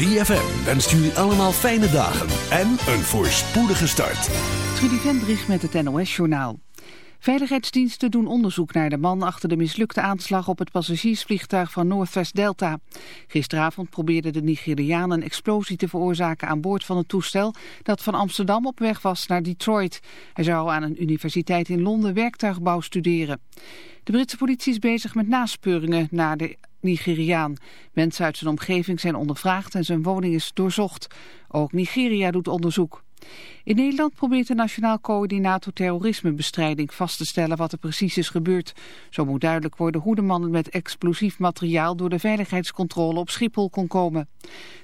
ZFM wenst jullie allemaal fijne dagen en een voorspoedige start. Trudy Vendrich met het NOS-journaal. Veiligheidsdiensten doen onderzoek naar de man achter de mislukte aanslag op het passagiersvliegtuig van Northwest Delta. Gisteravond probeerde de Nigeriaan een explosie te veroorzaken aan boord van het toestel dat van Amsterdam op weg was naar Detroit. Hij zou aan een universiteit in Londen werktuigbouw studeren. De Britse politie is bezig met naspeuringen naar de Nigeriaan. Mensen uit zijn omgeving zijn ondervraagd en zijn woning is doorzocht. Ook Nigeria doet onderzoek. In Nederland probeert de Nationaal Coördinator Terrorismebestrijding vast te stellen wat er precies is gebeurd. Zo moet duidelijk worden hoe de man met explosief materiaal door de veiligheidscontrole op Schiphol kon komen.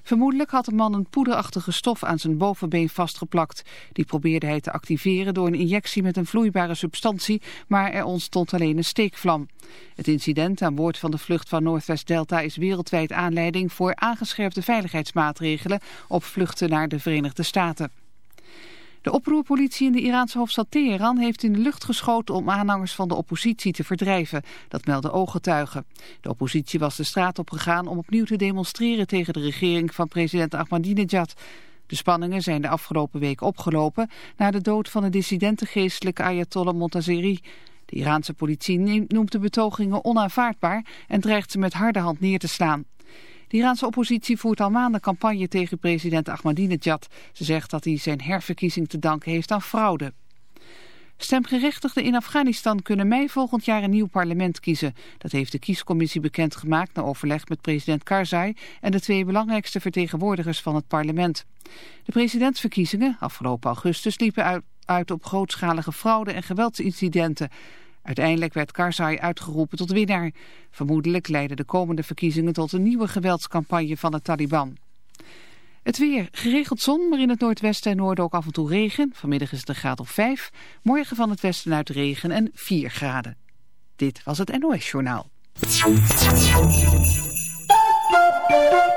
Vermoedelijk had de man een poederachtige stof aan zijn bovenbeen vastgeplakt. Die probeerde hij te activeren door een injectie met een vloeibare substantie, maar er ontstond alleen een steekvlam. Het incident aan boord van de vlucht van Northwest Delta is wereldwijd aanleiding voor aangescherpte veiligheidsmaatregelen op vluchten naar de Verenigde Staten. De oproerpolitie in de Iraanse hoofdstad Teheran heeft in de lucht geschoten om aanhangers van de oppositie te verdrijven. Dat melden ooggetuigen. De oppositie was de straat opgegaan om opnieuw te demonstreren tegen de regering van president Ahmadinejad. De spanningen zijn de afgelopen week opgelopen na de dood van de dissidentengeestelijke Ayatollah Montazeri. De Iraanse politie noemt de betogingen onaanvaardbaar en dreigt ze met harde hand neer te slaan. De Iraanse oppositie voert al maanden campagne tegen president Ahmadinejad. Ze zegt dat hij zijn herverkiezing te danken heeft aan fraude. Stemgerechtigden in Afghanistan kunnen mei volgend jaar een nieuw parlement kiezen. Dat heeft de kiescommissie bekendgemaakt na overleg met president Karzai en de twee belangrijkste vertegenwoordigers van het parlement. De presidentsverkiezingen, afgelopen augustus, liepen uit, op grootschalige fraude en geweldsincidenten. Uiteindelijk werd Karzai uitgeroepen tot winnaar. Vermoedelijk leiden de komende verkiezingen tot een nieuwe geweldscampagne van de Taliban. Het weer. Geregeld zon, maar in het noordwesten en noorden ook af en toe regen. Vanmiddag is het een graad of 5. Morgen van het westen uit regen en 4 graden. Dit was het NOS Journaal.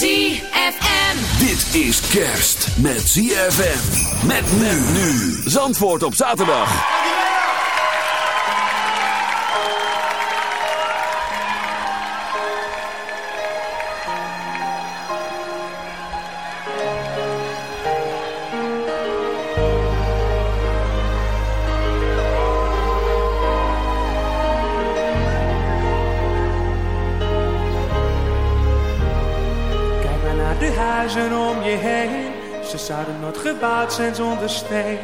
ZFM. Dit is kerst met ZFM. Met nu. Zandvoort op zaterdag. Zouden nooit gebouwd zijn zonder steen.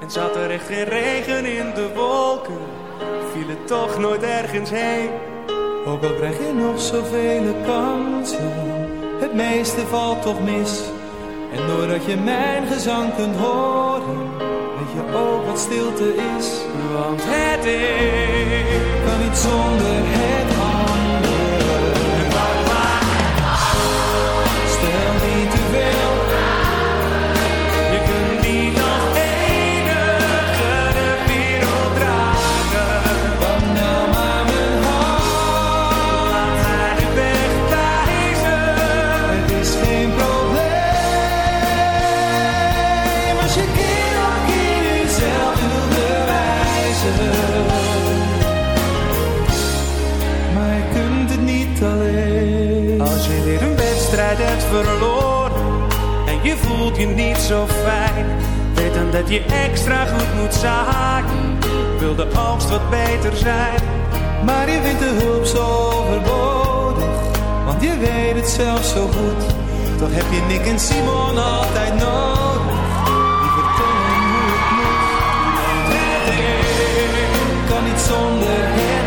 En zat er echt geen regen in de wolken, viel het toch nooit ergens heen. Ook al krijg je nog zoveel kansen, het meeste valt toch mis. En doordat je mijn gezang kunt horen, weet je ook wat stilte is. Want het een kan niet zonder het je niet zo fijn. Weten dat je extra goed moet zaken. Wil de oogst wat beter zijn. Maar je vindt de hulp zo overbodig. Want je weet het zelf zo goed. Toch heb je Nick en Simon altijd nodig. Die vertellen hoe het moet. Kan niet zonder het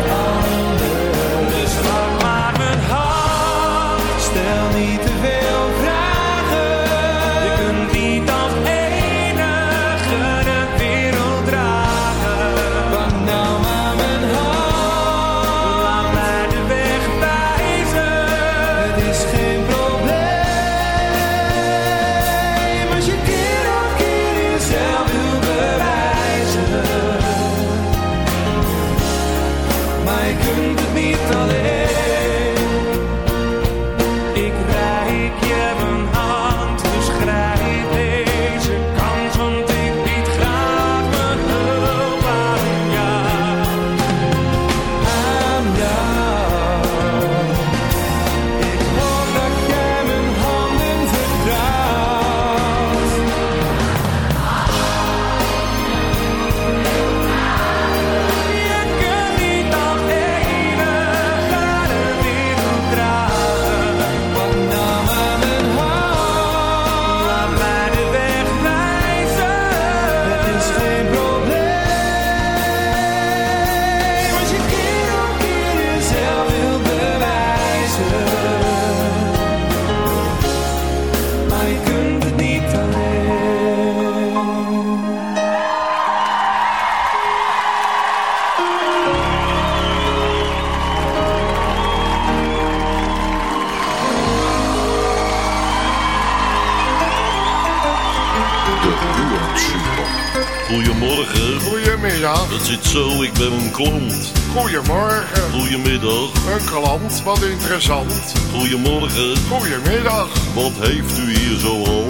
Goedemiddag. Wat heeft u hier zo al?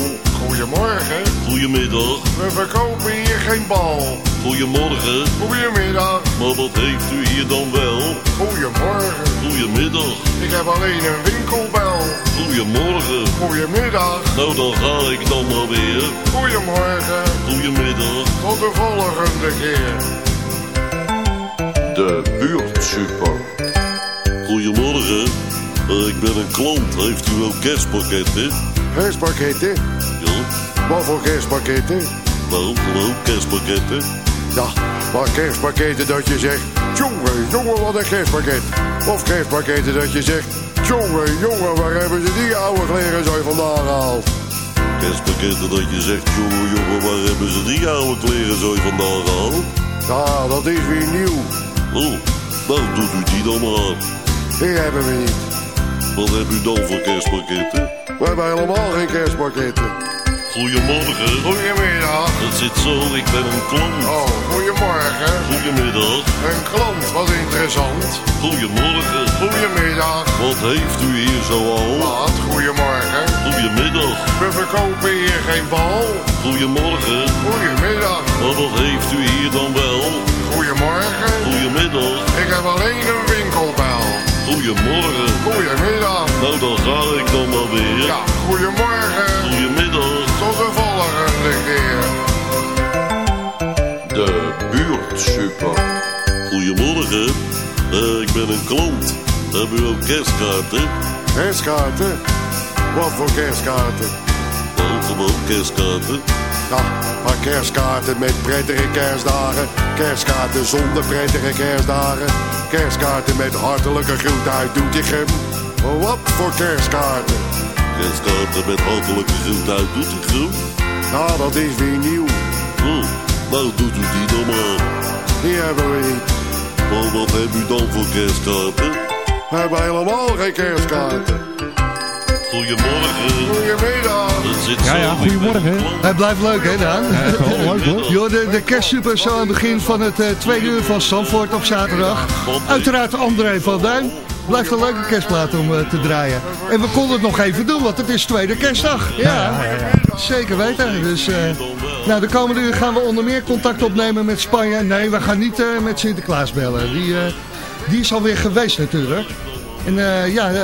Goedemorgen. Goedemiddag. We verkopen hier geen bal. Goedemorgen. Goedemiddag. Maar wat heeft u hier dan wel? Goedemorgen. Goedemiddag. Ik heb alleen een winkelbel. Goedemorgen. Goedemiddag. Nou, dan ga ik dan maar weer. Goedemorgen. Goedemiddag. Tot de volgende keer. De buurtsuper. Goedemorgen. Eh, ik ben een klant. Heeft u ook kerstpakketten? Kerstpakketten? Ja. Wat voor kerstpakketten? Nou, gewoon kerstpakketten. Ja, maar kerstpakketten dat je zegt... Jongen, jongen, wat een kerstpakket. Of kerstpakketten dat je zegt... Jongen, jongen, waar hebben ze die oude kleren zo vandaan gehaald? Kerstpakketten dat je zegt, jongen, jongen, waar hebben ze die oude kleren zo vandaan gehaald? Ja, dat is weer nieuw. Oh, nou doet u die dan maar. Die hebben we niet. Wat heb u dan voor kerstpakketten? We hebben helemaal geen kerstpakketten. Goedemorgen. Goedemiddag. Het zit zo, ik ben een klant. Oh, goedemorgen. Goedemiddag. Een klant, wat interessant. Goedemorgen. Goedemiddag. Wat heeft u hier zo al? Wat, goedemorgen. Goedemiddag. We verkopen hier geen bal. Goedemorgen. Goedemiddag. Maar wat heeft u hier dan wel? Goedemorgen. Goedemiddag. Ik heb alleen een winkelbel. Goedemorgen. Goedemiddag. Nou, dan ga ik dan maar weer. Ja, goedemorgen. Goedemiddag. Tot de volgende keer. De buurtsuper. Goedemorgen. Eh, ik ben een klant. Hebben u ook kerstkaarten? Kerstkaarten? Wat voor kerstkaarten? Nou, gewoon kerstkaarten. Ja, maar kerstkaarten met prettige kerstdagen. Kerstkaarten zonder prettige kerstdagen. Kerstkaarten met hartelijke groet uit Doetinchem. Wat voor kerstkaarten? Kerstkaarten met hartelijke groet uit Doetinchem. Nou, dat is weer nieuw. Oh, nou doet u die dan maar. Die hebben we niet. Maar wat heb u dan voor kerstkaarten? We hebben helemaal geen kerstkaarten. Goedemorgen. Goedemiddag. Ja, ja, goedemorgen. Het blijft leuk, hè, Daan? Ja, leuk, hoor. De, de kerstsuper zo aan het begin van het eh, tweede uur van Zandvoort op zaterdag. Uiteraard André van Duin. Blijft een leuke kerstplaat om eh, te draaien. En we konden het nog even doen, want het is tweede kerstdag. Ja, zeker weten. Dus eh, nou, de komende uur gaan we onder meer contact opnemen met Spanje. Nee, we gaan niet eh, met Sinterklaas bellen. Die, eh, die is alweer geweest natuurlijk. En eh, ja, eh,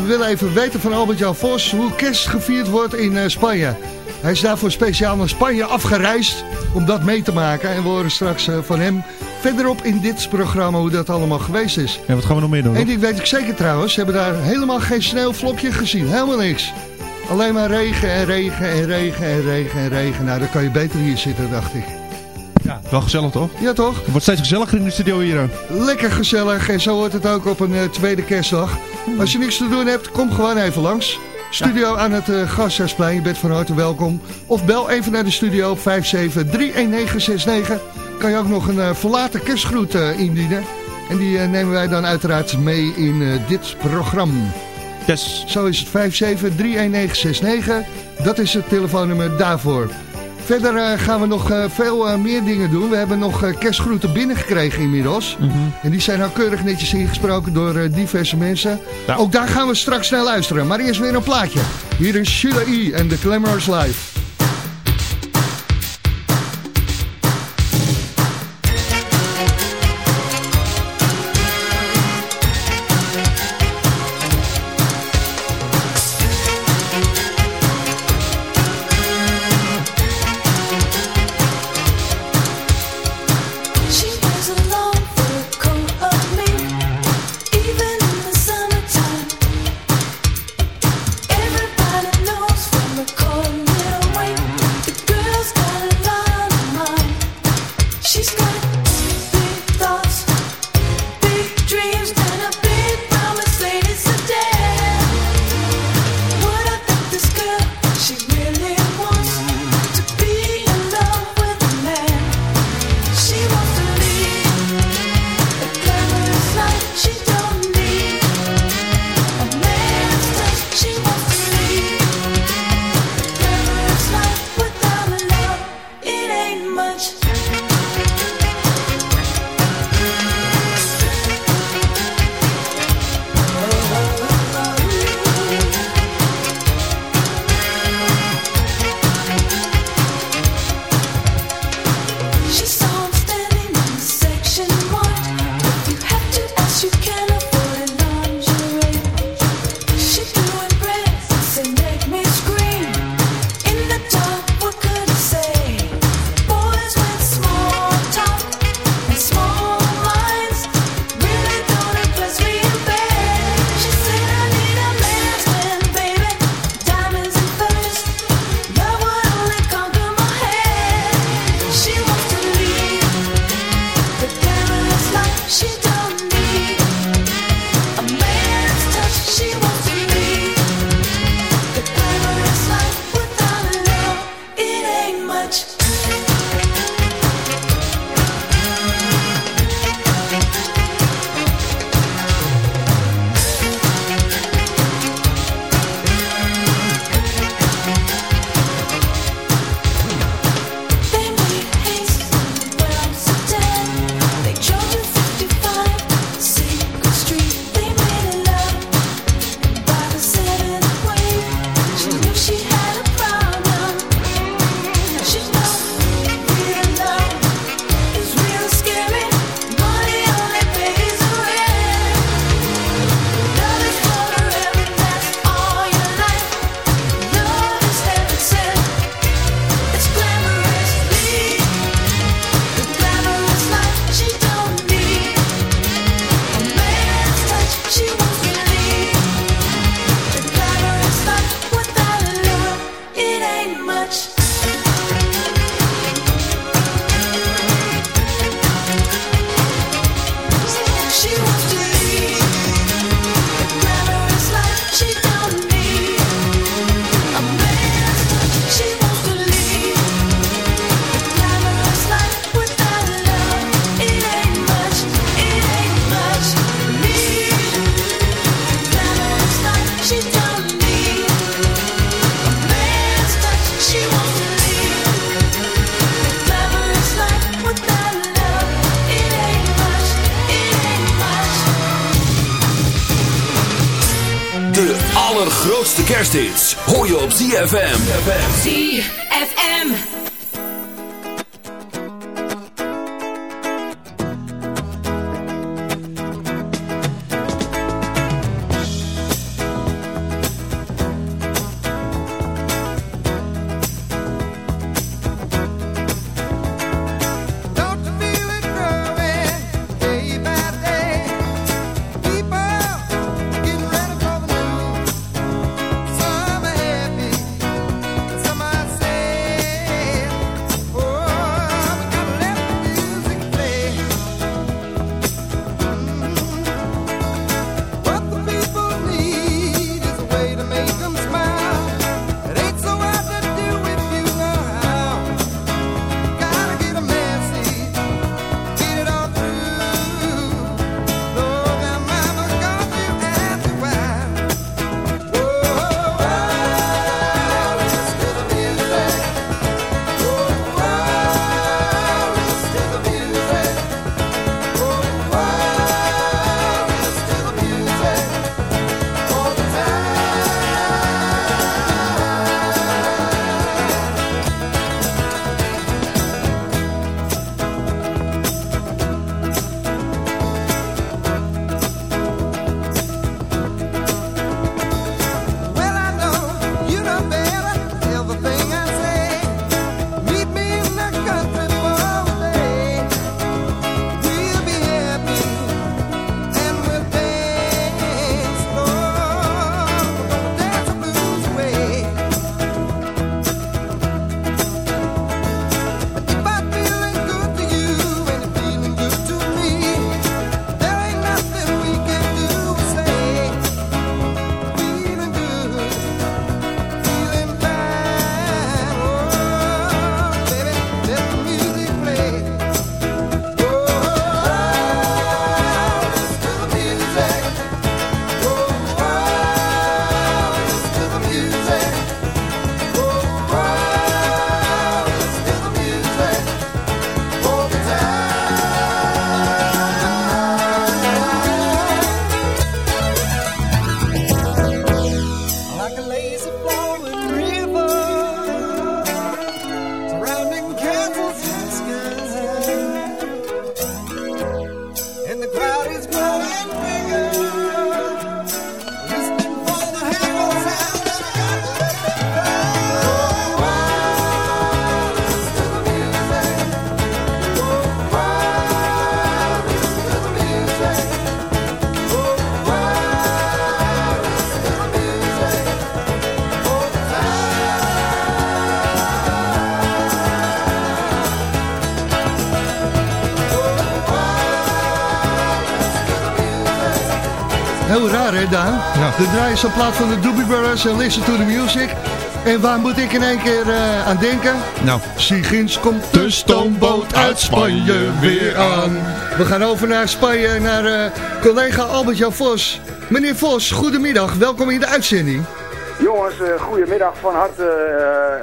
we willen even weten van Albert-Jan Vos hoe kerst gevierd wordt in eh, Spanje. Hij is daarvoor speciaal naar Spanje afgereisd om dat mee te maken. En we horen straks van hem verderop in dit programma hoe dat allemaal geweest is. En wat gaan we nog meer doen? Eén ding weet ik zeker trouwens. Ze hebben daar helemaal geen sneeuwvlokje gezien. Helemaal niks. Alleen maar regen en regen en regen en regen en regen. Nou, dan kan je beter hier zitten, dacht ik. Wel gezellig toch? Ja, toch? Het wordt steeds gezelliger in de studio hier. Lekker gezellig en zo wordt het ook op een uh, tweede kerstdag. Als je niks te doen hebt, kom gewoon even langs. Studio aan het uh, Gasthuisplein, je bent van harte welkom. Of bel even naar de studio op 5731969. Kan je ook nog een uh, verlaten kerstgroet indienen. En die nemen wij dan uiteraard mee in dit programma. Yes. Zo is het 5731969. Dat is het telefoonnummer daarvoor. Verder uh, gaan we nog uh, veel uh, meer dingen doen. We hebben nog kerstgroeten binnengekregen inmiddels. Mm -hmm. En die zijn nou keurig netjes ingesproken door diverse mensen. Ja. Ook daar gaan we straks naar luisteren. Maar eerst weer een plaatje. Hier is Sheila E. en The Glamorous Life. ZFM. Hè Daan? Ja. De draaien zo'n plaat van de Doobie Brothers en Listen to the Music. En waar moet ik in één keer eh, aan denken? Nou. Siegins komt de stoomboot uit Spanje weer aan. We gaan over naar Spanje, naar eh, collega Albert-Jan Vos. Meneer Vos, goedemiddag. Welkom in de uitzending. Jongens, uh, goedemiddag. Van harte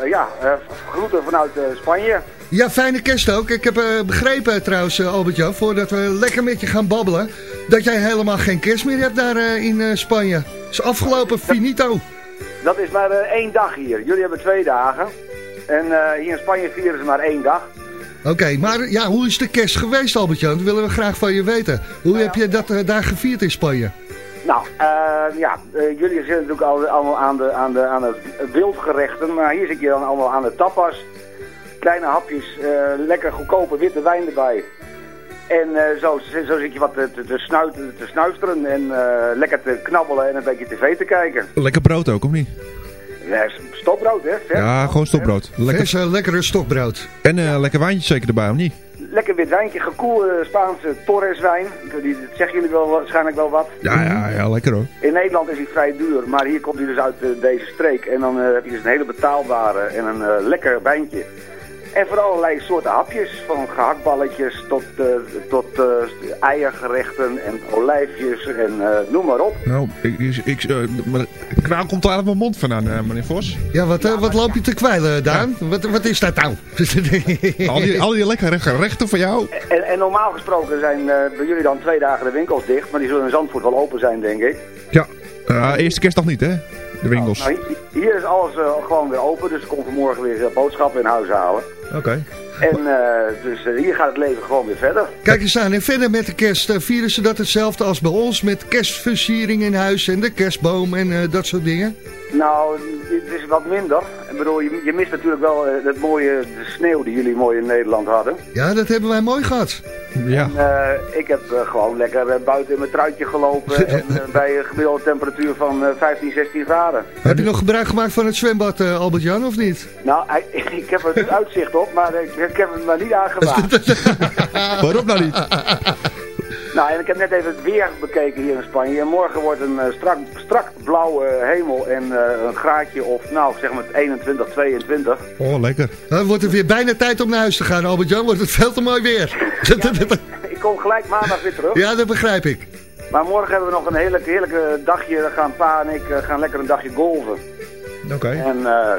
uh, ja, uh, groeten vanuit Spanje. Ja, fijne kerst ook. Ik heb begrepen trouwens, Albert-Jan, voordat we lekker met je gaan babbelen... dat jij helemaal geen kerst meer hebt daar in Spanje. Het is afgelopen, finito. Dat is maar één dag hier. Jullie hebben twee dagen. En hier in Spanje vieren ze maar één dag. Oké, okay, maar ja, hoe is de kerst geweest, Albert-Jan? Dat willen we graag van je weten. Hoe heb je dat daar gevierd in Spanje? Nou, uh, ja, uh, jullie zitten natuurlijk al, allemaal aan de, aan, de, aan de wildgerechten, maar hier zit je dan allemaal aan de tapas. Kleine hapjes, lekker goedkope witte wijn erbij. En zo, zo zit je wat te, te, snuiten, te snuisteren en lekker te knabbelen en een beetje tv te kijken. Lekker brood ook, of niet? Ja, stokbrood, hè? Vers, ja, gewoon stokbrood. Lekker. Vers, lekkere stokbrood. En lekker wijntje zeker erbij, of niet? lekker wit wijntje, gekoelde Spaanse Torres wijn. Die, dat zeggen jullie wel, waarschijnlijk wel wat. Ja, ja, ja, lekker hoor. In Nederland is hij vrij duur, maar hier komt hij dus uit uh, deze streek. En dan uh, heb je dus een hele betaalbare en een uh, lekker wijntje. En voor allerlei soorten hapjes, van gehaktballetjes tot, uh, tot uh, eiergerechten en olijfjes en uh, noem maar op. Nou, ik, ik, maar kraan komt er uit mijn mond vandaan, meneer Vos. Ja, wat, ja, wat loop je te kwijlen, Daan? Ja. Wat, wat is dat nou? al, die, al die lekkere gerechten voor jou. En, en normaal gesproken zijn bij jullie dan twee dagen de winkels dicht, maar die zullen in Zandvoort wel open zijn, denk ik. Ja, eerste kerstdag niet, hè? De winkels. Nou, hier is alles gewoon weer open, dus ik kom vanmorgen weer boodschappen in huis halen. Oké. Okay. En uh, dus uh, hier gaat het leven gewoon weer verder. Kijk eens aan, en verder met de kerst, uh, vieren ze dat hetzelfde als bij ons met kerstversiering in huis en de kerstboom en dat soort dingen? Nou, het is wat minder. Ik bedoel, je, je mist natuurlijk wel het mooie de sneeuw die jullie mooi in Nederland hadden. Ja, dat hebben wij mooi gehad. Ja. En, ik heb gewoon lekker buiten in mijn truitje gelopen en bij een gemiddelde temperatuur van 15, 16 graden. Heb je nog gebruik gemaakt van het zwembad, Albert-Jan, of niet? Nou, ik heb er uitzicht op, maar ik, ik heb het maar niet aangemaakt. Waarom nou niet? Nou, en ik heb net even het weer bekeken hier in Spanje. En morgen wordt een uh, strak, strak blauwe hemel en uh, een graadje of, nou, zeg maar 21, 22. Oh, lekker. Dan wordt het weer bijna tijd om naar huis te gaan, Albert-Jan. Wordt het veel te mooi weer. Ja, ik, ik, kom gelijk maandag weer terug. Ja, dat begrijp ik. Maar morgen hebben we nog een heerlijk, heerlijke dagje. Dan gaan pa en ik uh, gaan lekker een dagje golven. Oké. Okay. En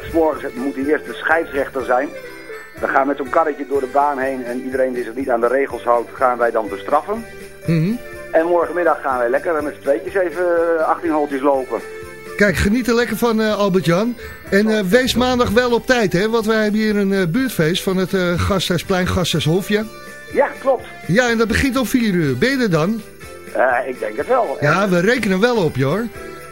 s morgens moet hij eerst de scheidsrechter zijn. We gaan met zo'n karretje door de baan heen en iedereen die zich niet aan de regels houdt, gaan wij dan bestraffen. Mm -hmm. En morgenmiddag gaan wij lekker met z'n tweetjes even 18 holtjes lopen. Kijk, geniet er lekker van uh, Albert-Jan. En uh, wees maandag wel op tijd, hè? Want wij hebben hier een uh, buurtfeest van het Gasthuisplein, Gasthuishofje. Ja, klopt. Ja, en dat begint om 4 uur. Ben je er dan? ik denk het wel. Ja, we rekenen wel op je, hoor.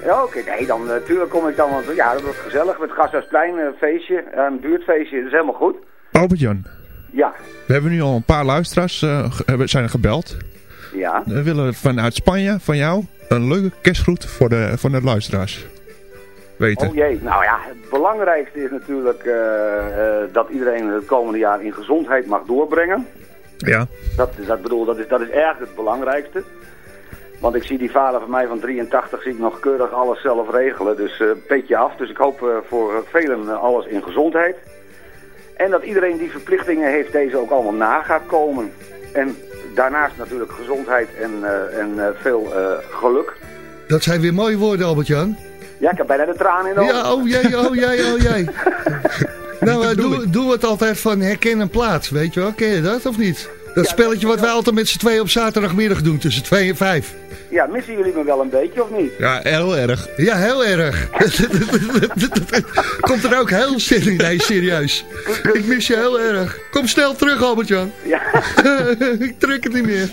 Ja, oké. Okay. Nee, dan natuurlijk kom ik dan. Want ja, dat wordt gezellig met het Gasthuisplein, feestje, een buurtfeestje. Dat is helemaal goed. Albert-Jan. Ja. We hebben nu al een paar luisteraars uh, zijn gebeld. Ja. We willen vanuit Spanje, van jou, een leuke kerstgroet voor de, voor de luisteraars. Weten. Oh jee, nou ja, het belangrijkste is natuurlijk uh, uh, dat iedereen het komende jaar in gezondheid mag doorbrengen. Ja. Dat, dat, bedoel, dat, is, dat is erg het belangrijkste. Want ik zie die vader van mij van 83 zie ik nog keurig alles zelf regelen. Dus uh, petje af. Dus ik hoop voor velen alles in gezondheid. En dat iedereen die verplichtingen heeft deze ook allemaal na gaat komen. En daarnaast natuurlijk gezondheid en, uh, en uh, veel uh, geluk. Dat zijn weer mooie woorden, Albert-Jan. Ja, ik heb bijna de tranen in de ogen. Ja, oh jee, oh jee, oh jee. nou, doe, doe het altijd van herken een plaats, weet je wel? Ken je dat of niet? Dat ja, spelletje wat wij altijd met z'n tweeën op zaterdagmiddag doen, tussen twee en vijf. Ja, missen jullie me wel een beetje of niet? Ja, heel erg. Ja, heel erg. Komt er ook heel serieus? Nee, serieus. Ik mis je heel erg. Kom snel terug, Albert-Jan. Ja. ik trek het niet meer.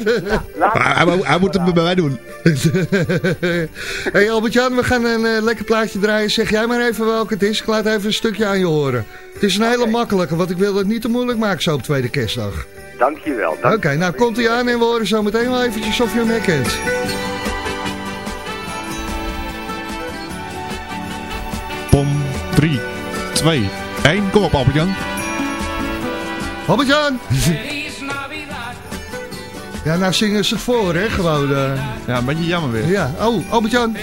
hij, hij, moet het bij mij doen. hey Albert-Jan, we gaan een uh, lekker plaatje draaien. Zeg jij maar even welke het is. Ik laat even een stukje aan je horen. Het is een hele okay. makkelijke, want ik wil het niet te moeilijk maken zo op tweede kerstdag. Dankjewel. Oké, okay, nou komt hij aan en we horen zo meteen wel eventjes of je hem herkent. Pom, 3, 2, 1. Kom op, Albert-Jan. Albert-Jan! Ja, nou zingen ze het voor, hè, gewoon. eh. Ja, een beetje jammer weer. Ja, oh, Albert-Jan.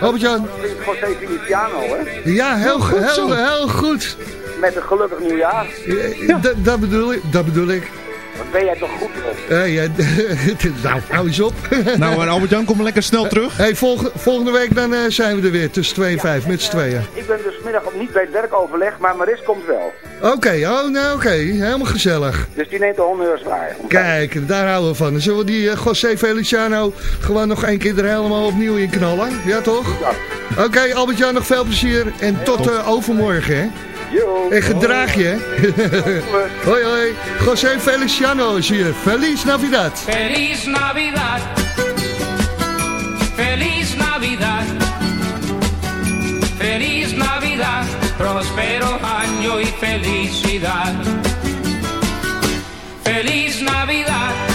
Albert-Jan. José Feliciano, hè? Ja, heel, Heel goed heel, heel goed. Met een gelukkig nieuwjaar. Ja. Dat, bedoel ik, dat bedoel ik. Wat ben jij toch goed op? Eh, ja, nou, hou eens op. Nou, en Albert-Jan, kom maar lekker snel terug. Hey, volg- volgende week dan eh, zijn we er weer tussen 2 en 5 met z'n tweeën. Ik ben dus middag op niet bij het werkoverleg, maar Maris komt wel. Oké, oh, nou oké. Helemaal gezellig. Dus die neemt de honneurs waar. Kijk, daar houden we van. Dan Zullen we die eh, José Feliciano gewoon nog één keer er helemaal opnieuw in knallen? Ja, toch? Ja. Oké, Albert-Jan, nog veel plezier. En tot eh, overmorgen, hè? Yo. En gedraag je, hè? hoi, hoi. José Feliciano is hier. Feliz Navidad. Feliz Navidad. Feliz Navidad. Feliz Navidad. Prospero año y felicidad. Feliz Navidad.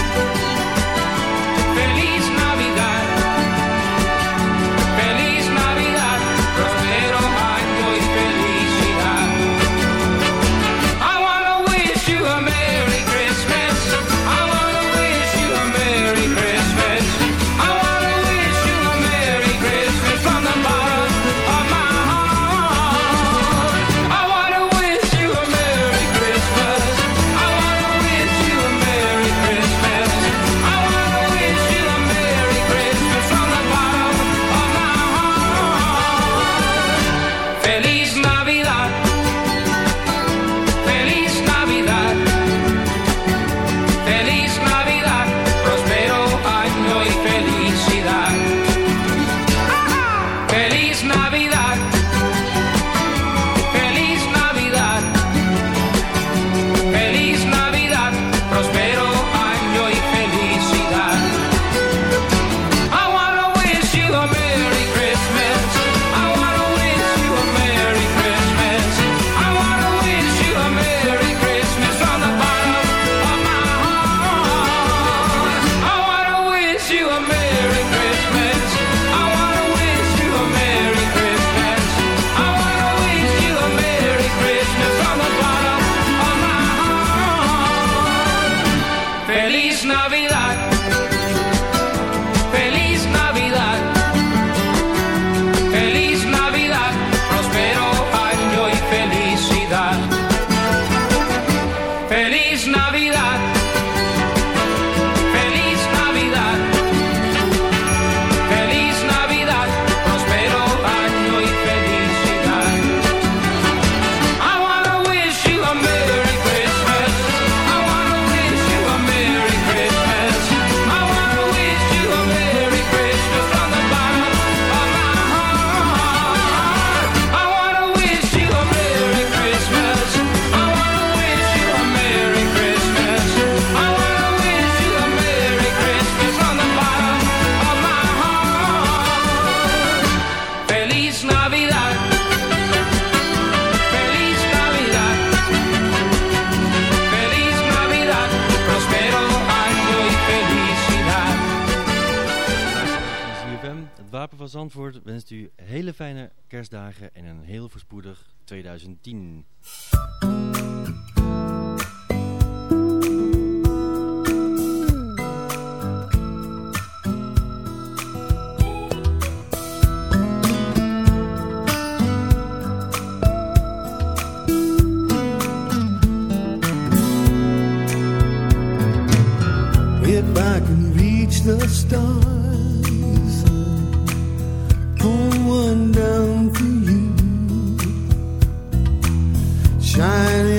Zandvoort wenst u hele fijne kerstdagen en een heel voorspoedig 2010. If I can reach the stars, down for you, shining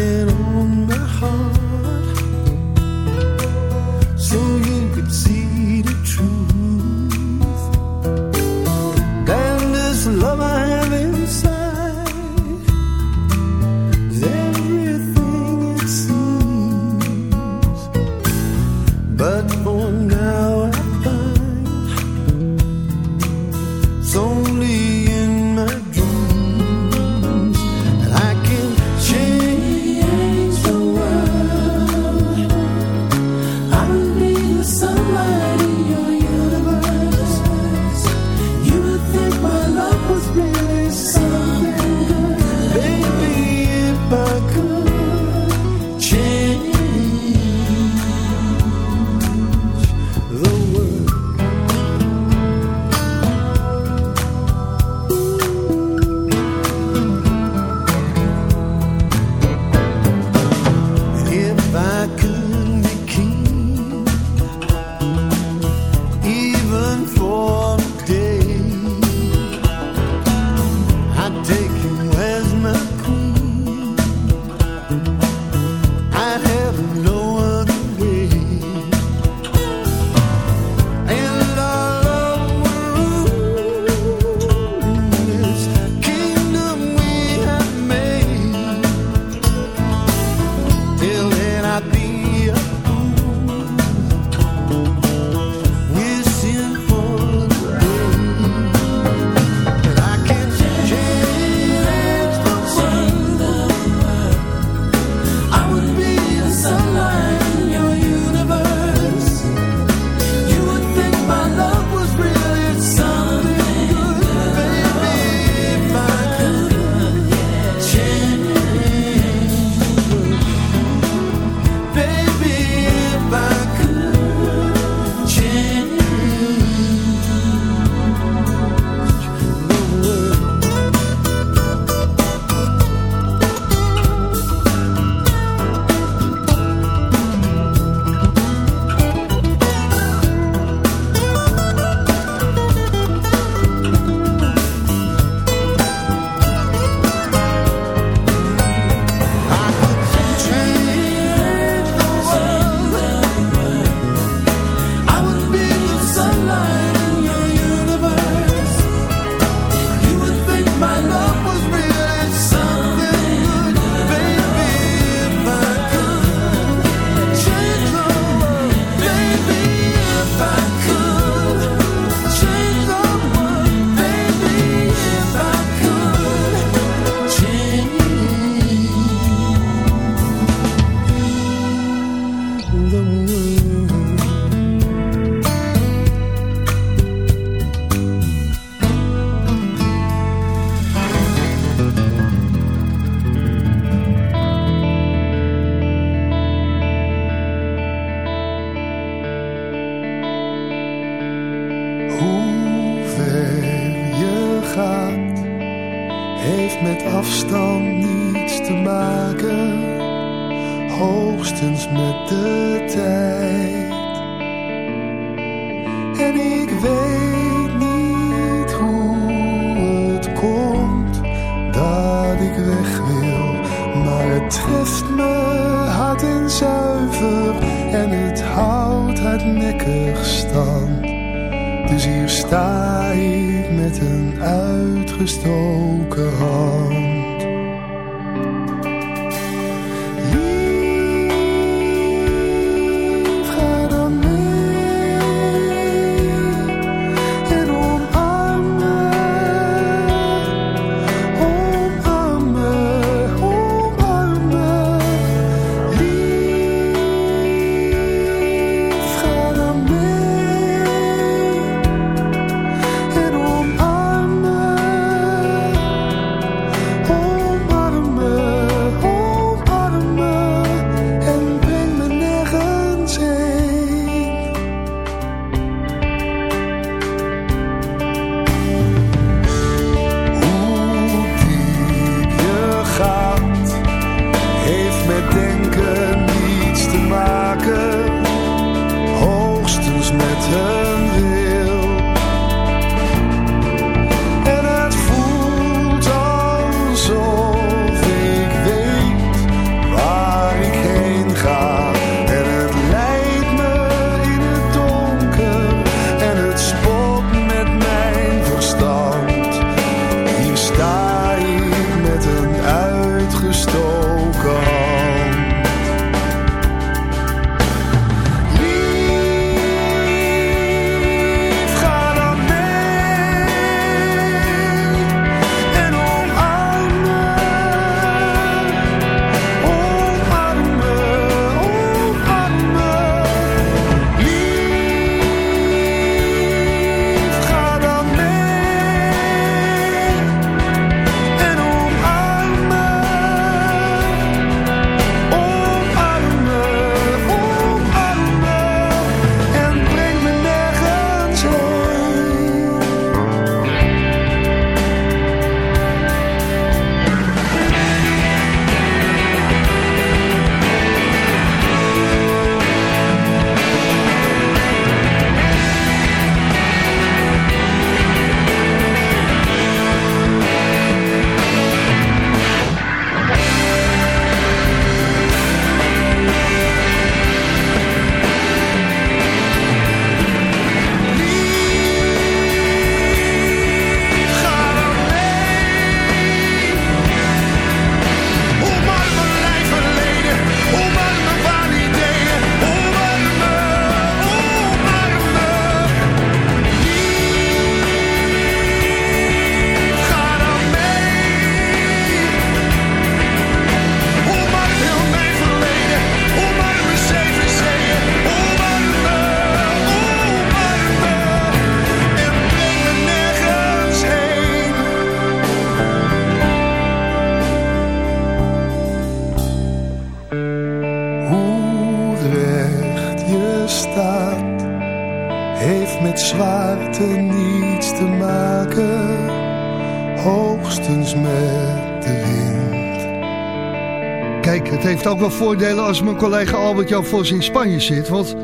wel voordelen als mijn collega Albert-Jan Vos in Spanje zit. Want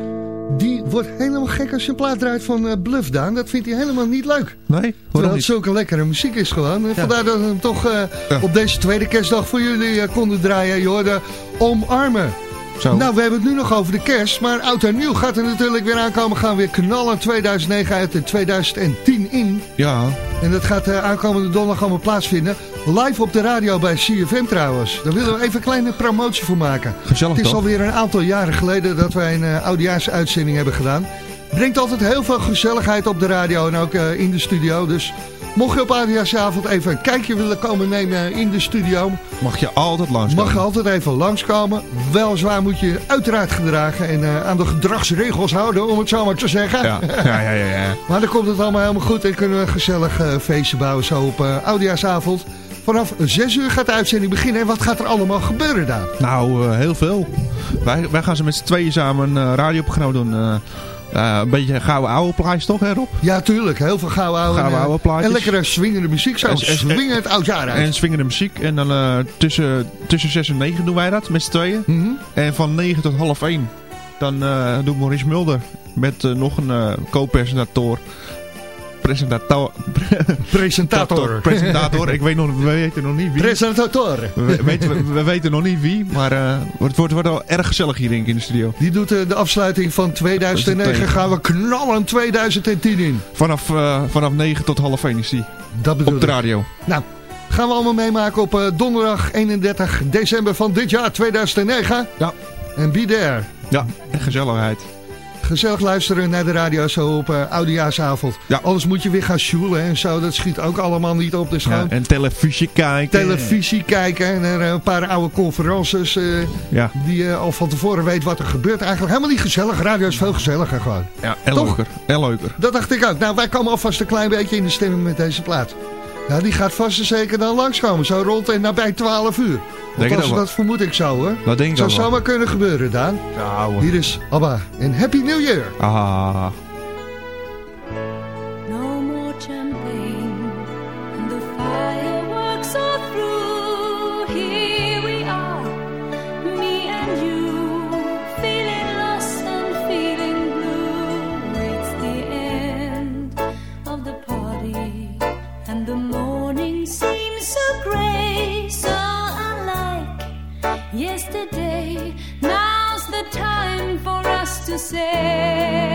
die wordt helemaal gek als je een plaat draait van eh, Bluff Down. Dat vindt hij helemaal niet leuk. Nee, Terwijl het zulke lekkere muziek is gewoon. En Vandaar dat we hem toch eh, op deze tweede kerstdag voor jullie eh, konden draaien. Je hoorde omarmen. Zo. Nou, we hebben het nu nog over de kerst. Maar oud en nieuw gaat er natuurlijk weer aankomen. Gaan we weer knallen 2009 uit de 2010 in. Ja. En dat gaat uh, aankomende donderdag allemaal plaatsvinden. Live op de radio bij CFM trouwens. Daar willen we even een kleine promotie voor maken. Gezellig Het is toch? alweer een aantal jaren geleden dat wij een uh, oudejaarsuitzending hebben gedaan. Brengt altijd heel veel gezelligheid op de radio en ook uh, in de studio. Dus mocht je op oudejaarsavond even een kijkje willen komen nemen in de studio... Mag je altijd langskomen. Mag je altijd even langskomen. Weliswaar moet je uiteraard gedragen en uh, aan de gedragsregels houden, om het zo maar te zeggen. Ja, ja, ja. ja, ja. maar dan komt het allemaal helemaal goed en kunnen we een gezellig uh, feestje bouwen zo op uh, oudejaarsavond. Vanaf 6 uur gaat de uitzending beginnen. En wat gaat er allemaal gebeuren daar? Nou, heel veel. Wij, wij gaan ze met z'n tweeën samen een radioprogramma doen. Uh, een beetje gouden oude plaatjes toch, hè Rob? Ja, tuurlijk. Heel veel gouden oude, Gouden en, oude eh, plaatjes. En lekkere swingende muziek zo. En- en- Swingend oudjaar uit. En swingende muziek. En dan eh, tussen, tussen 6 en 9 doen wij dat, met z'n tweeën. Mhm. En van 9 tot half 1, dan eh, doet Maurice Mulder met nog een co-presentator. Presentator. Presentator. Presentator. Ik weet nog, we weten nog niet wie. Presentator. We, weten, we, we weten nog niet wie, maar eh, het wordt, wordt wel erg gezellig hier denk ik in de studio. Die doet eh, de afsluiting van 2009. Gaan we knallen 2010 in. Vanaf, eh, vanaf 9 tot half 1 is die. Dat bedoel Op de ik. radio. Nou, gaan we allemaal meemaken op donderdag 31 december van dit jaar 2009. Ja. En be there. Ja, en gezelligheid. Gezellig luisteren naar de radio zo op eh oudejaarsavond. Ja. Anders moet je weer gaan sjoelen en zo. Dat schiet ook allemaal niet op. Dus Ja, en televisie kijken. televisie kijken. En er eh, een paar oude conferences eh, Ja, die je al van tevoren weet wat er gebeurt. Eigenlijk helemaal niet gezellig. Radio is veel gezelliger gewoon. ja en Toch? leuker. En leuker. Dat dacht ik ook. Nou, wij komen alvast een klein beetje in de stemming met deze plaat. Ja, die gaat vast en zeker dan langskomen. Zo rond en nabij 12 uur. Denk Althans, dat dat vermoed ik zo hoor. Dat denk ik Zou zomaar kunnen gebeuren, Daan. Ja, hoor. Hier is Abba en Happy New Year. Ah. To say.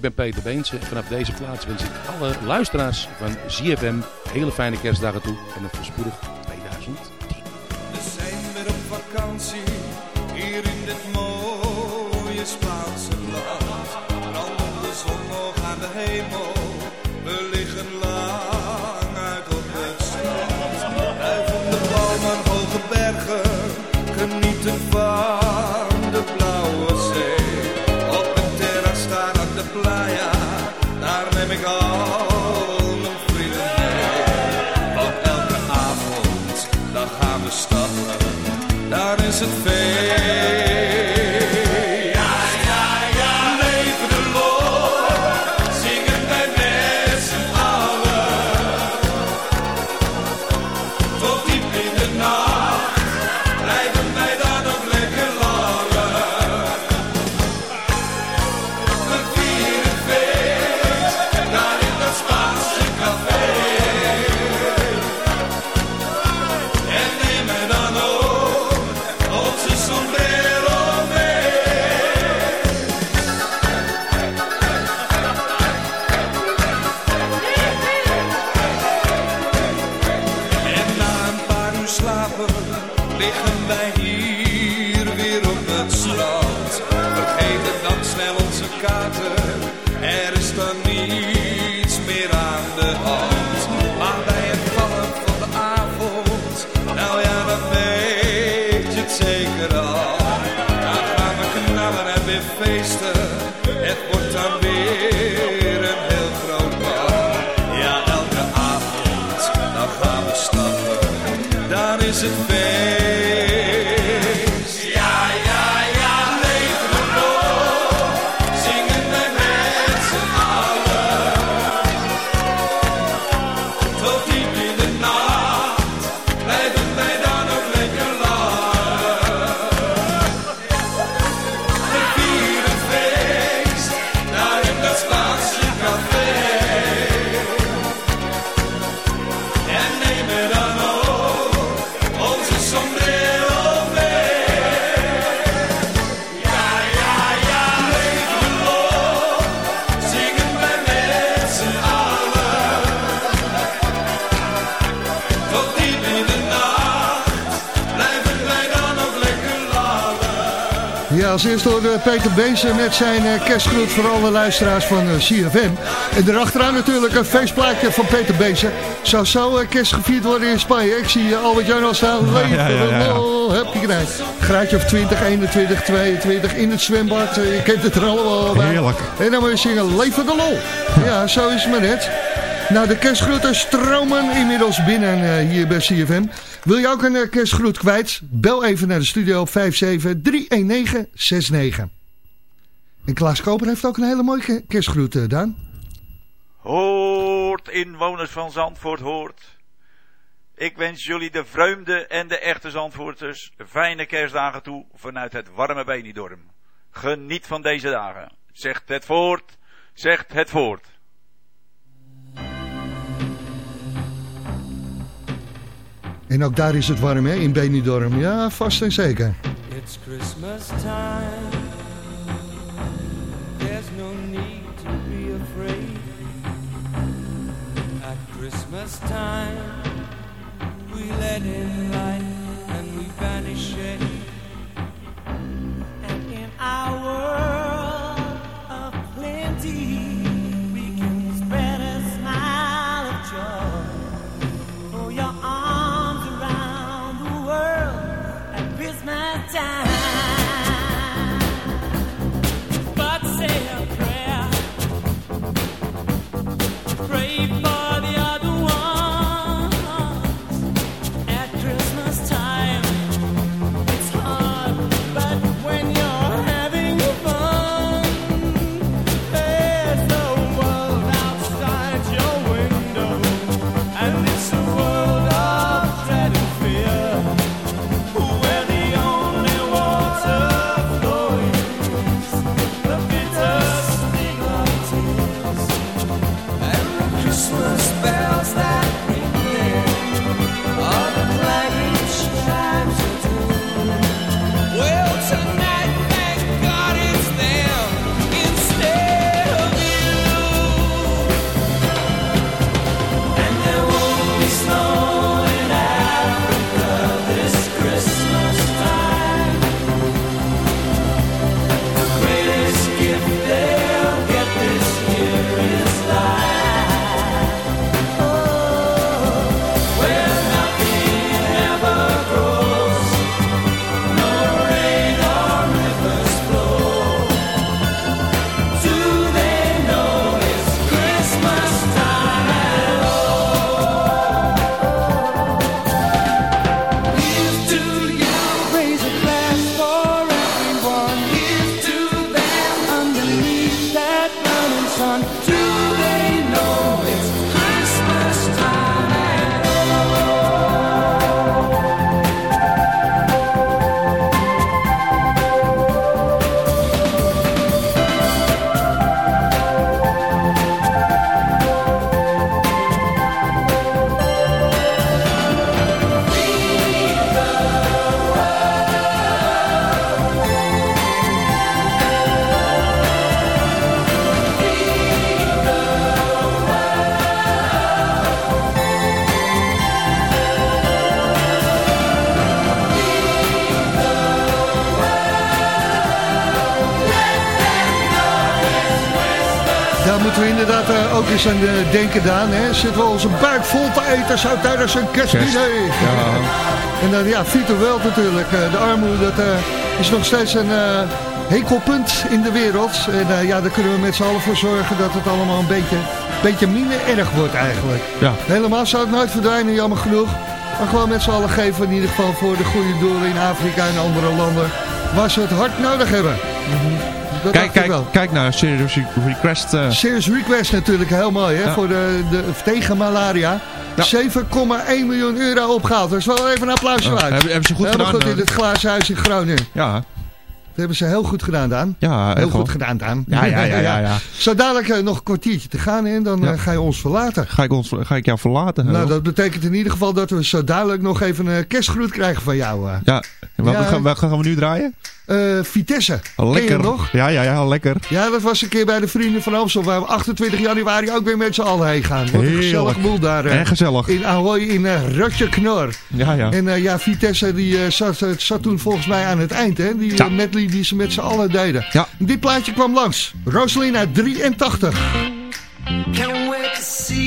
Ik ben Peter Beense. Vanaf deze plaats wens ik alle luisteraars van ZFM hele fijne kerstdagen toe en een voorspoedig 2000. We zijn weer op vakantie, hier in dit mooie Spaanse land. Branden de zon nog aan de hemel, we liggen lang als eerst door Peter Bezen met zijn eh, kerstgroet voor alle luisteraars van eh, CFM. En daarachteraan natuurlijk een feestplaatje van Peter Bezen. Zou zo eh, kerst gevierd worden in Spanje. Ik zie Albert-Jan al staan. Leven ja, ja, ja. de lol. Heb je gedaan. Graadje of 20, 21, 22 in het zwembad. Je kent het er allemaal bij. Heerlijk. En dan moet je zingen Leven de lol. Ja, zo is het maar net. Nou, de kerstgroeten stromen inmiddels binnen eh, hier bij CFM. Wil je ook een eh, kerstgroet kwijt? Bel even naar de studio op 5731969. En Klaas Koper heeft ook een hele mooie ke- kerstgroet, eh, Daan. Hoort, inwoners van Zandvoort, hoort. Ik wens jullie de vreugde en de echte Zandvoorters fijne kerstdagen toe vanuit het warme Benidorm. Geniet van deze dagen. Zegt het voort, zegt het voort. En ook daar is het warm, hè, in Benidorm. Ja, vast en zeker. It's Christmas time. There's no need to be afraid. At Christmas time, we let in light and we banish shade. And in our world eens aan eh, denken, Daan. Hè? Zitten we onze buik vol te eten zo tijdens een kerstdiner. Ja. En dan, ja, virtueel natuurlijk. Eh, de armoede, dat eh, is nog steeds een eh, hekelpunt in de wereld. En ja, daar kunnen we met z'n allen voor zorgen dat het allemaal een beetje, beetje minder erg wordt eigenlijk. Ja. Helemaal zou het nooit verdwijnen, jammer genoeg. Maar gewoon met z'n allen geven in ieder geval voor de goede doelen in Afrika en andere landen. Waar ze het hard nodig hebben. Dat Kijk, kijk, wel. kijk naar Serious Request. eh, Serious Request natuurlijk heel mooi hè, Ja. voor de, de, tegen malaria. 7,1 miljoen euro opgehaald. Dus wel even een applausje waard. hebben- hebben ze goed Helemaal gedaan, goed in eh. het glazen huis in Groningen. ja. Dat hebben ze heel goed gedaan, Daan. Ja, heel goed wel. gedaan, Daan. Ja, ja, ja, ja, ja. Zo dadelijk eh, nog een kwartiertje te gaan en dan Ja. ga je ons verlaten. Ga ik, ons, ga ik jou verlaten? hè? Nou, dat betekent in ieder geval dat we zo dadelijk nog even een kerstgroet krijgen van jou. Ja, en wat, Ja. gaan, gaan we nu draaien? Eh, Vitesse. Je Lekker. nog? Ja, ja, ja, lekker. Ja, dat was een keer bij de Vrienden van Amstel, waar we 28 januari ook weer met z'n allen heen gaan. Wat een Heerlijk. gezellig boel daar. eh, En gezellig. In Ahoy, in uh, Rotje Knor. Ja, ja. En ja, Vitesse die, zat, zat toen volgens mij aan het eind, hè? Die Ja. medley die ze met z'n allen deden. Ja. Dit plaatje kwam langs. Rosalina 83. Can't wait to see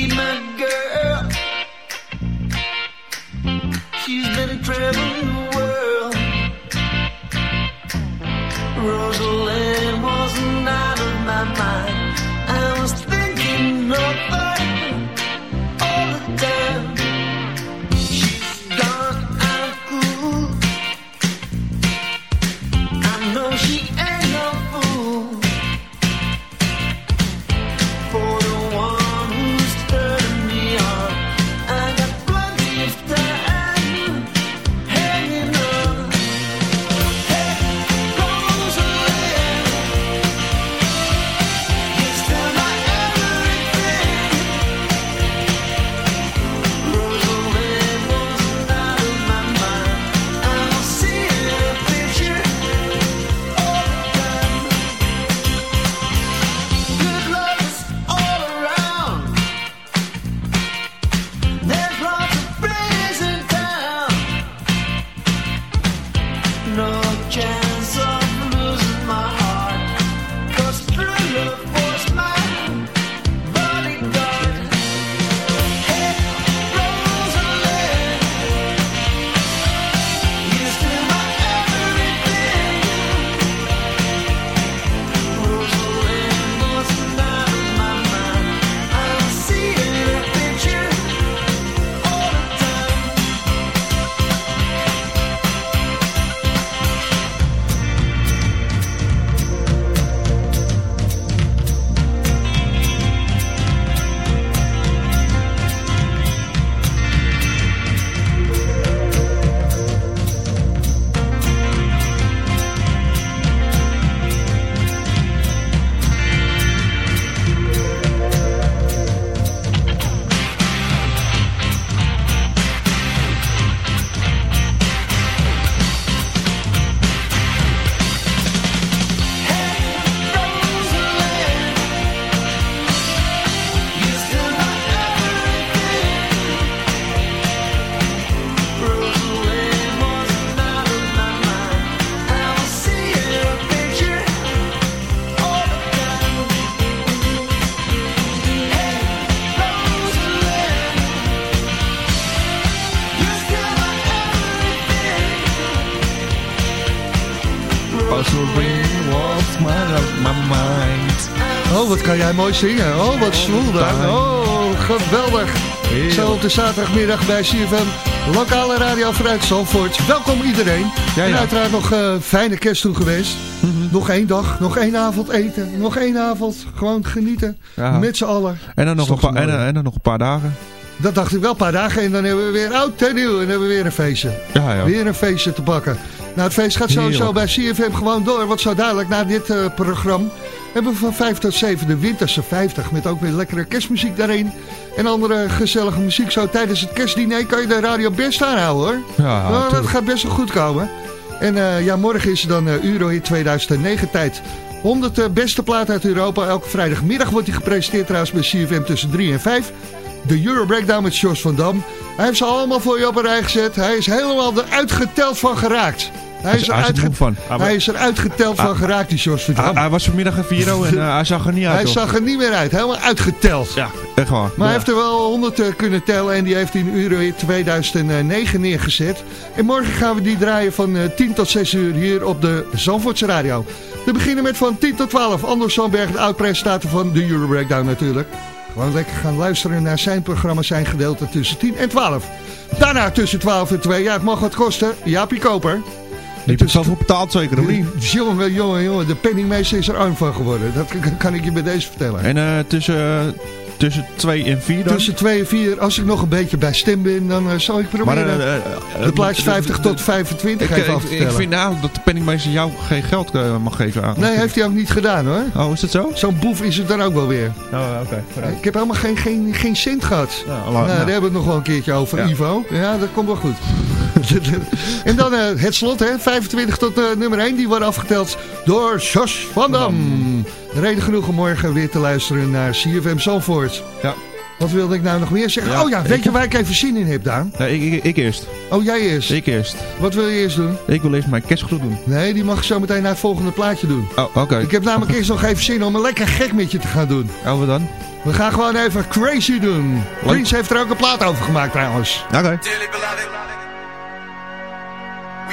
zingen. Oh, wat zwoel daar. Oh, geweldig. Zo op de zaterdagmiddag bij CFM. Lokale radio vanuit Zandvoort. Welkom iedereen. Ja, En ja. uiteraard nog eh, fijne kerst toe geweest. Nog één dag, nog één avond eten. Nog één avond, gewoon genieten. Ja. Met z'n allen. En dan, nog een paar, en, en dan nog een paar dagen. Dat dacht ik wel, een paar dagen. En dan hebben we weer oud en nieuw. En dan hebben we weer een feestje. Ja, ja. Weer een feestje te pakken. Nou, het feest gaat sowieso bij CFM gewoon door. Want zo dadelijk na dit eh, programma hebben we van 5 tot 7 de Winterse 50. Met ook weer lekkere kerstmuziek daarin. En andere gezellige muziek. Zo tijdens het kerstdiner kan je de radio best aanhouden hoor. Ja, Nou, dat gaat best wel goed komen. En eh, ja, morgen is er dan eh Eurohit 2009 tijd. 100 eh, beste platen uit Europa. Elke vrijdagmiddag wordt hij gepresenteerd trouwens bij CFM tussen 3 en 5. De Euro Breakdown met Jos van Dam. Hij heeft ze allemaal voor je op een rij gezet. Hij is helemaal eruit geteld van geraakt. Hij is, hij is eruit er van. Hij is eruit geteld van Ah. geraakt, die Jos Hij, hij was vanmiddag een Viro en eh, hij zag er niet uit. Hij zag er niet meer uit, helemaal uitgeteld. Ja, echt waar. Maar hij heeft er wel 100 eh, kunnen tellen en die heeft hij in uren 2009 neergezet. En morgen gaan we die draaien van eh, 10 tot 6 uur hier op de Zandvoortse Radio. We beginnen met van 10 tot 12. Anders Zandberg, de oud-presentator van de Euro Breakdown natuurlijk. Gewoon lekker gaan luisteren naar zijn programma, zijn gedeelte tussen 10 en 12. Daarna tussen 12 en 2, ja het mag wat kosten, Jaapie Koper. Die heeft op betaald zeker, of niet? Jongen, jongen, jongen, de penningmeester is er arm van geworden. Dat kan- ik je bij deze vertellen. En eh, tussen, eh, tussen 2 en 4 dan? Tussen 2 en 4, als ik nog een beetje bij stem ben, dan eh, zal ik proberen Maar, eh, de plaats eh, 50 tot 25 Ik, even af te ik vind nou dat de penningmeester jou geen geld mag geven aan. Nee, heeft hij ook niet gedaan hoor. Oh, is dat zo? Zo'n boef is het dan ook wel weer. Oh, oké. Ik heb helemaal geen, geen, geen cent gehad. Ja, nou, nou. daar hebben we het nog wel een keertje over, Ja. Ivo. Ja, dat komt wel goed. en dan eh, het slot, hè, 25 tot eh, nummer 1. Die wordt afgeteld door Jos van Dam. Reden genoeg om morgen weer te luisteren naar CFM Zandvoort. Ja. Wat wilde ik nou nog meer zeggen? Ja, oh ja, weet ik- je waar ik even zin in heb, Daan? Nee, ik, ik, ik eerst. Oh, jij eerst. Ik eerst. Wat wil je eerst doen? Ik wil eerst mijn kerstgroet doen. Nee, die mag ik zo meteen naar het volgende plaatje doen. Oh, oké. Ik heb namelijk eerst nog even zin om een lekker gek met je te gaan doen. Oh, wat dan? We gaan gewoon even crazy doen. Prince heeft er ook een plaat over gemaakt trouwens. Oké. Beloved,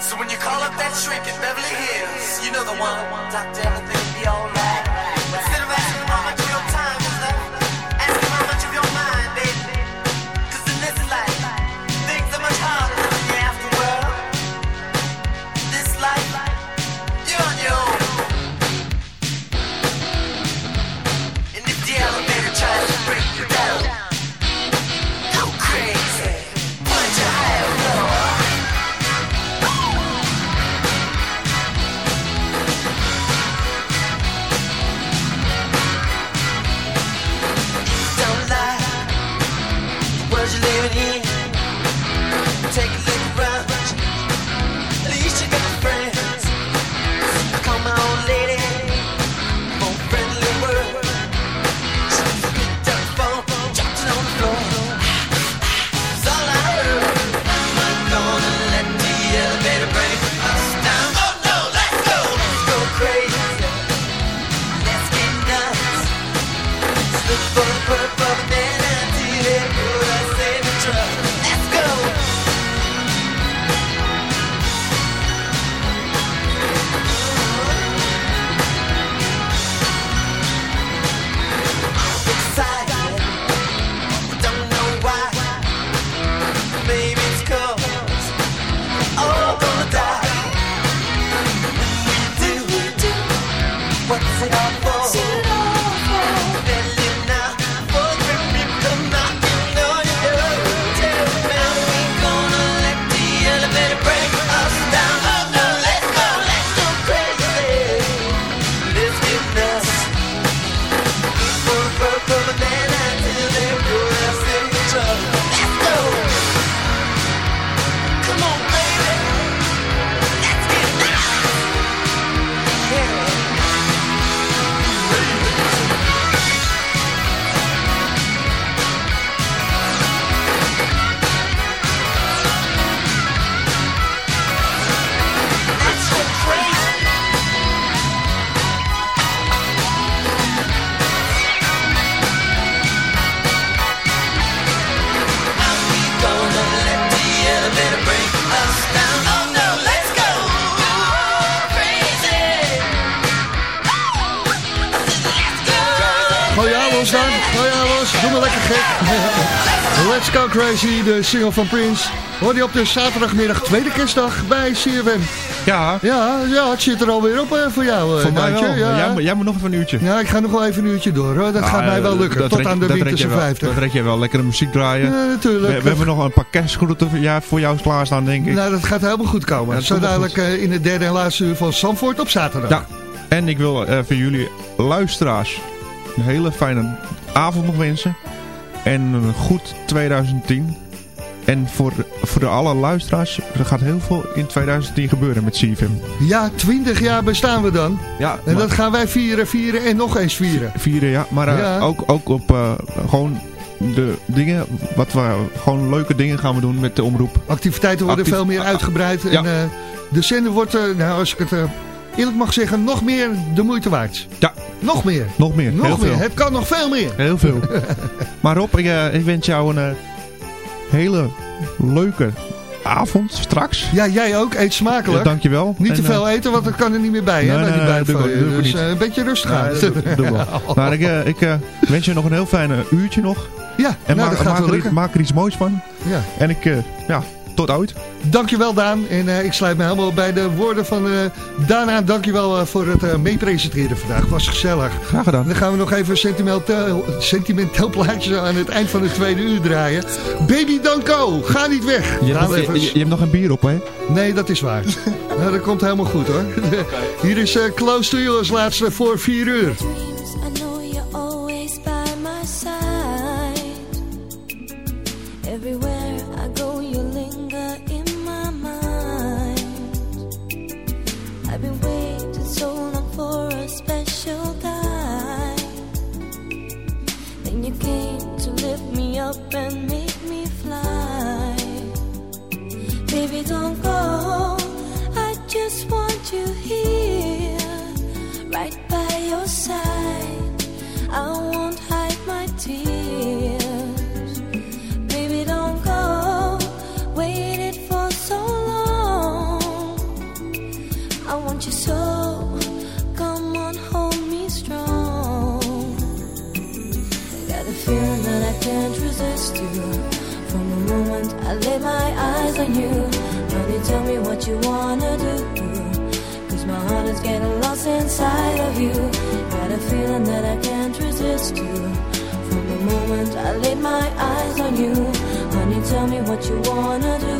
So when you call up that shrink in Beverly Hills, you know the one. Doctor, everything be alright. Let's Go Crazy, de single van Prince. Hoor je op de zaterdagmiddag, tweede kerstdag bij CFM. Ja. Ja, ja het zit er alweer op eh, voor jou, eh, Voor mij wel. Ja. Jij, moet- jij moet nog even een uurtje. Ja, ik ga nog wel even een uurtje door hoor. Dat Ah, gaat mij wel eh, lukken. Tot aan de winterse je wel. 50. Dat red je wel. Lekkere muziek draaien. Ja, natuurlijk. We, we hebben nog een paar kerstgroeten voor, jou klaarstaan, denk ik. Nou, dat gaat helemaal goed komen. Ja, Zo dadelijk in het derde en laatste uur van Zandvoort op zaterdag. Ja. En ik wil voor jullie luisteraars een hele fijne avond nog wensen. En een goed 2010. En voor, voor de alle luisteraars, er gaat heel veel in 2010 gebeuren met CFM. Ja, 20 jaar bestaan we dan. Ja, En maar- dat gaan wij vieren, vieren en nog eens vieren. Vieren, ja. Maar eh, Ja. Ook, ook op eh, gewoon de dingen, wat we, gewoon leuke dingen gaan we doen met de omroep. Activiteiten worden Actief- veel meer uitgebreid. En Ja. eh, de zender wordt, nou, als ik het eerlijk mag zeggen, nog meer de moeite waard. Ja. Nog meer. Nog meer, Nog heel meer. veel. Het kan nog veel meer. Heel veel. maar Rob, ik, eh, ik wens jou een eh, hele leuke avond straks. Ja, jij ook. Eet smakelijk. Ja, dankjewel. Niet te En, veel eh, eten, want dat kan er niet meer bij. hè, Nee, die nee, doe doe ik dus niet. eh, een beetje rustig Nee, aan. doe- doe ik wel. Maar ik, eh, ik eh, wens je nog een heel fijne uurtje nog. Ja, en nou, maak, dat gaat maak, er, maak er iets moois van. Ja. En ik, eh, ja, tot ooit. Dankjewel Daan. En eh, ik sluit me helemaal bij de woorden van eh Daan aan. Dankjewel eh, voor het meepresenteren vandaag. Was gezellig. Graag gedaan. Dan gaan we nog even een sentimenteel, sentimenteel plaatje aan het eind van het tweede uur draaien. Baby Don't Go. Ga niet weg. Je hebt, je, Evers. je- je hebt nog een bier op, hè? Nee, dat is waar. nou, dat komt helemaal goed hoor. Hier is eh, Close to You als laatste voor 4 uur. I lay my eyes on you. Honey, tell me what you wanna do. Cause my heart is getting lost inside of you. Got a feeling that I can't resist you. From the moment I lay my eyes on you. Honey, tell me what you wanna do.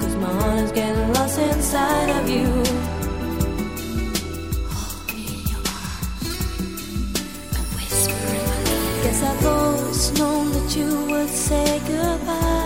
Cause my heart is getting lost inside of you. Guess I've always known that you would say goodbye.